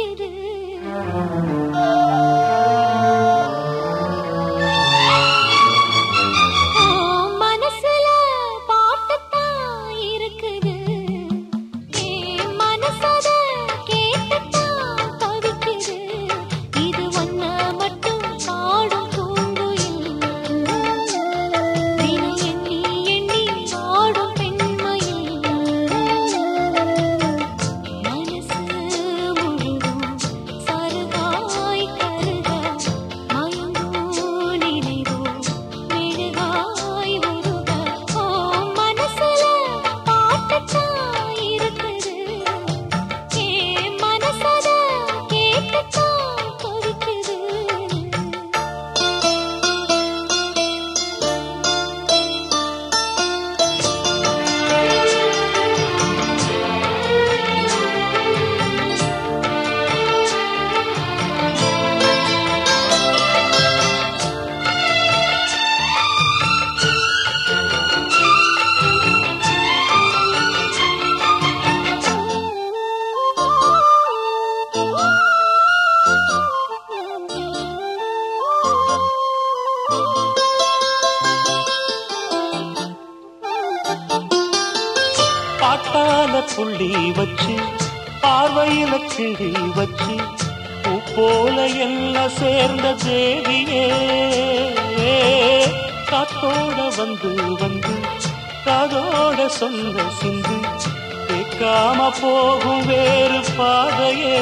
I kidding. பாட்டால புள்ளி வச்சு பார்வையில கிழி வச்சு பூ போல என்ன சேர்ந்த தேவியே. காத்தோட வந்து வந்து காதோட சொந்த சிந்து கேட்காம போகும் வேறு பாதையே.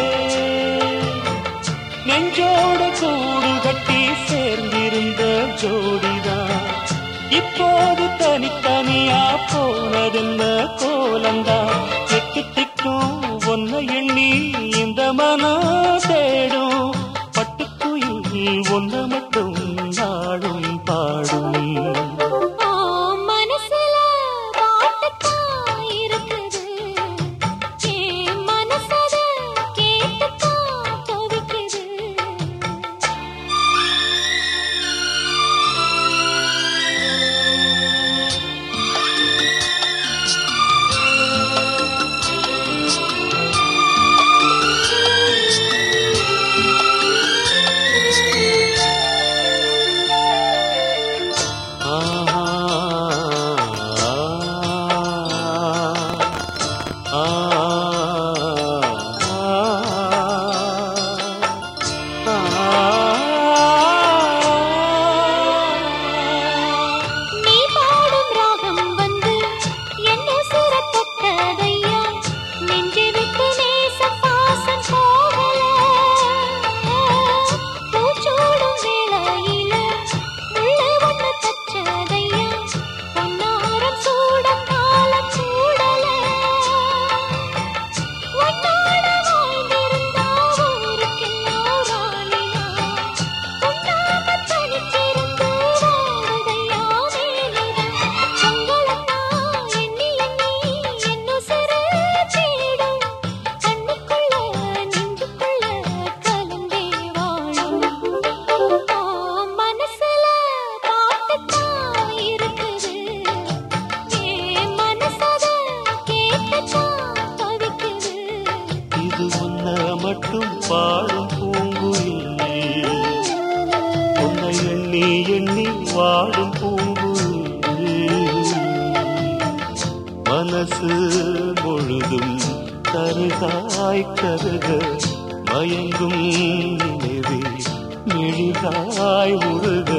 நெஞ்சோட கூடு கட்டி சேர்ந்திருந்த ஜோடிதான் இப்போது தனித்தனியா போனதென்ன? பட்டுக்குயில் இது உன்ன மட்டும் பாடும் பூங்குயில் உன்னை எண்ணி எண்ணி வாடும் பூங்குயில் மனசு முழுதும் கருகாய் கருக மயங்கும் நினைவே மெழிகாய் உருக.